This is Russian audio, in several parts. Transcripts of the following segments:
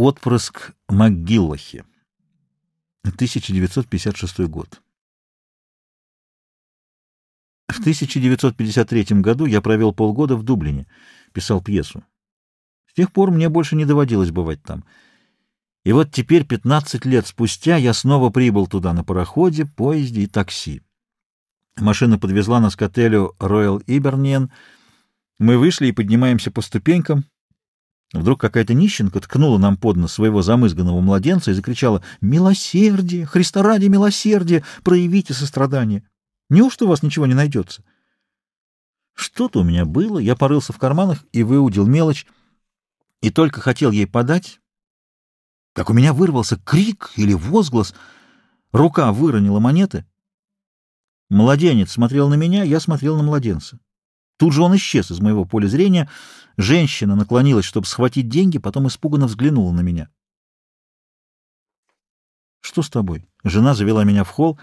Отпрыск МакГиллахи. 1956 год. В 1953 году я провел полгода в Дублине, писал пьесу. С тех пор мне больше не доводилось бывать там. И вот теперь, 15 лет спустя, я снова прибыл туда на пароходе, поезде и такси. Машина подвезла нас к отелю Royal Иберниен. Мы вышли и поднимаемся по ступенькам. Вдруг какая-то нищенка ткнула нам под нос своего замызганного младенца и закричала «Милосердие! Христа ради милосердие! Проявите сострадание! Неужто у вас ничего не найдется?» Что-то у меня было, я порылся в карманах и выудил мелочь, и только хотел ей подать, как у меня вырвался крик или возглас, рука выронила монеты. Младенец смотрел на меня, я смотрел на младенца. Тут же он исчез из моего поля зрения. Женщина наклонилась, чтобы схватить деньги, потом испуганно взглянула на меня. «Что с тобой?» Жена завела меня в холл.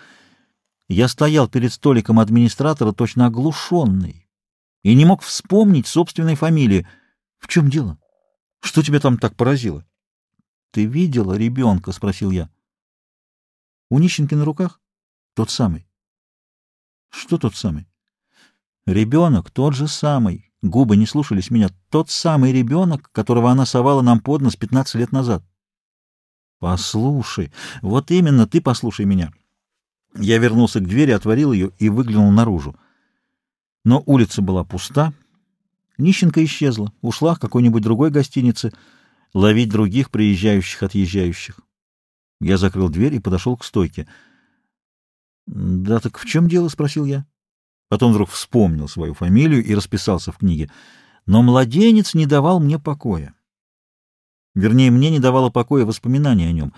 Я стоял перед столиком администратора, точно оглушенный, и не мог вспомнить собственной фамилии. «В чем дело? Что тебя там так поразило?» «Ты видела ребенка?» — спросил я. «У Нищенки на руках?» «Тот самый». «Что тот самый?» Ребенок тот же самый. Губы не слушались меня. Тот самый ребенок, которого она совала нам под нос 15 лет назад. Послушай, вот именно ты послушай меня. Я вернулся к двери, отворил ее и выглянул наружу. Но улица была пуста. Нищенка исчезла, ушла к какой-нибудь другой гостинице ловить других приезжающих, отъезжающих. Я закрыл дверь и подошел к стойке. — Да так в чем дело? — спросил я. Потом вдруг вспомнил свою фамилию и расписался в книге. Но младенец не давал мне покоя. Вернее, мне не давало покоя воспоминания о нем.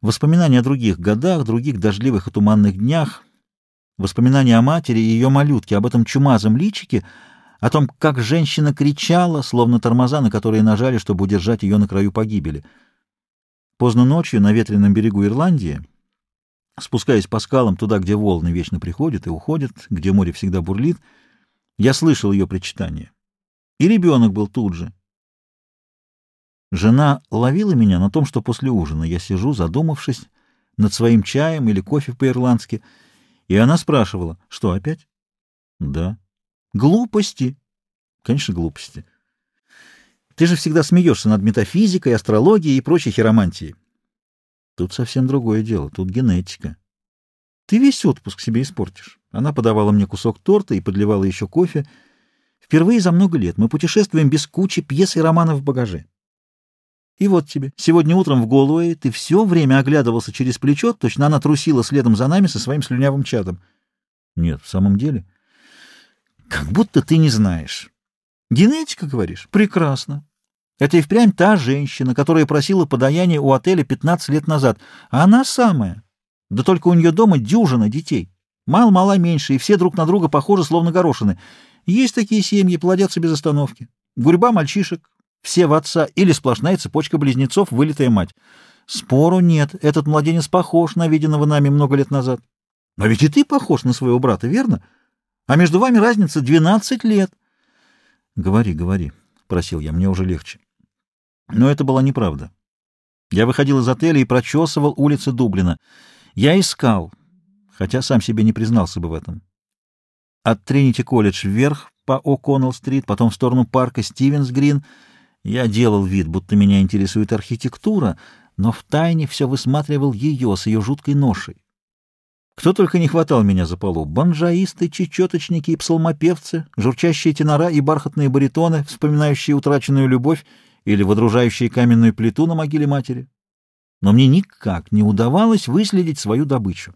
Воспоминания о других годах, других дождливых и туманных днях, воспоминания о матери и ее малютке, об этом чумазом личике, о том, как женщина кричала, словно тормоза, на которые нажали, чтобы удержать ее на краю погибели. Поздно ночью на ветреном берегу Ирландии Спускаясь по скалам туда, где волны вечно приходят и уходят, где море всегда бурлит, я слышал ее причитание. И ребенок был тут же. Жена ловила меня на том, что после ужина я сижу, задумавшись, над своим чаем или кофе по-ирландски, и она спрашивала, что опять? Да. Глупости. Конечно, глупости. Ты же всегда смеешься над метафизикой, астрологией и прочей хиромантией. Тут совсем другое дело, тут генетика. Ты весь отпуск себе испортишь. Она подавала мне кусок торта и подливала еще кофе. Впервые за много лет мы путешествуем без кучи пьес и романов в багаже. И вот тебе, сегодня утром в Голуэй ты все время оглядывался через плечо, точно она трусила следом за нами со своим слюнявым чадом. Нет, в самом деле. Как будто ты не знаешь. Генетика, говоришь? Прекрасно. Это и впрямь та женщина, которая просила подаяние у отеля 15 лет назад. Она самая. Да только у нее дома дюжина детей. Мало-мало меньше, и все друг на друга похожи, словно горошины. Есть такие семьи, плодятся без остановки. Гурьба мальчишек, все в отца, или сплошная цепочка близнецов, вылитая мать. Спору нет, этот младенец похож на виденного нами много лет назад. Но ведь и ты похож на своего брата, верно? А между вами разница 12 лет. — Говори, говори, — просил я, мне уже легче. Но это была неправда. Я выходил из отеля и прочесывал улицы Дублина. Я искал, хотя сам себе не признался бы в этом. От Тринити-колледж вверх по О'Коннелл-стрит, потом в сторону парка Стивенс-Грин. Я делал вид, будто меня интересует архитектура, но втайне все высматривал ее с ее жуткой ношей. Кто только не хватал меня за полу. Банжаисты, чечеточники и псалмопевцы, журчащие тенора и бархатные баритоны, вспоминающие утраченную любовь или водружающие каменную плиту на могиле матери. Но мне никак не удавалось выследить свою добычу.